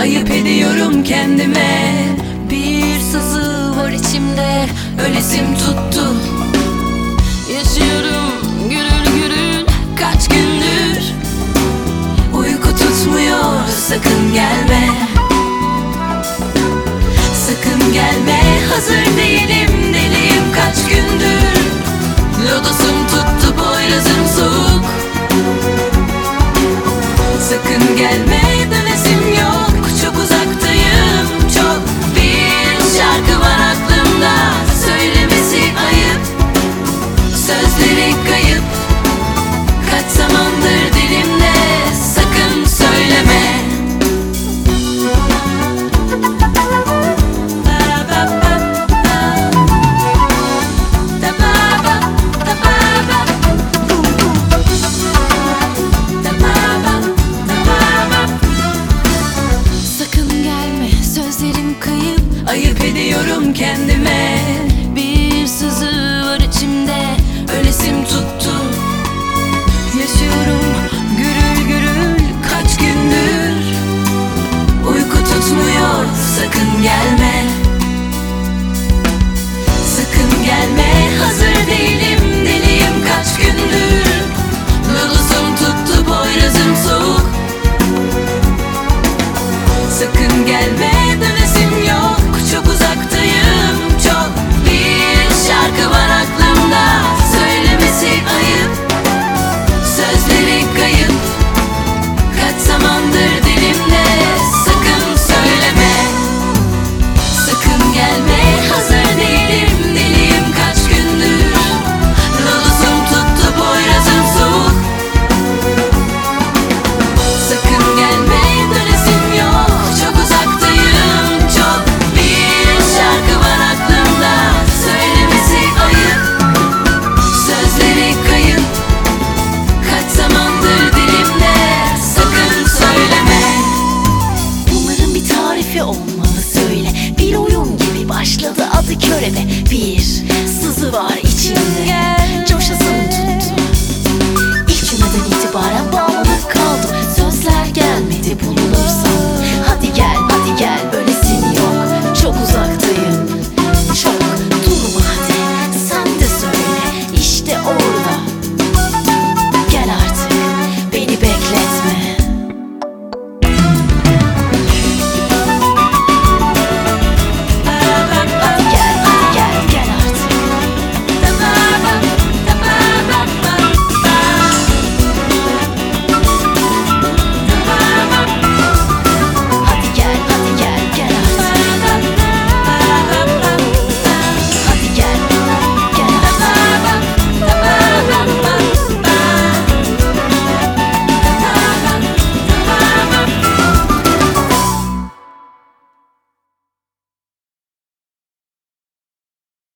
Ayıp ediyorum kendime. Bir sızı var içimde. Ölesim tuttu. Yaşıyorum gürül gürül Kaç gündür. Uyku tutmuyor Sakın gelme. Sakın gelme Hazır değilim deliyim kaç gündür. Lodosum tuttu boyrazım soğuk. Sakın gelme dön kendime. Pisz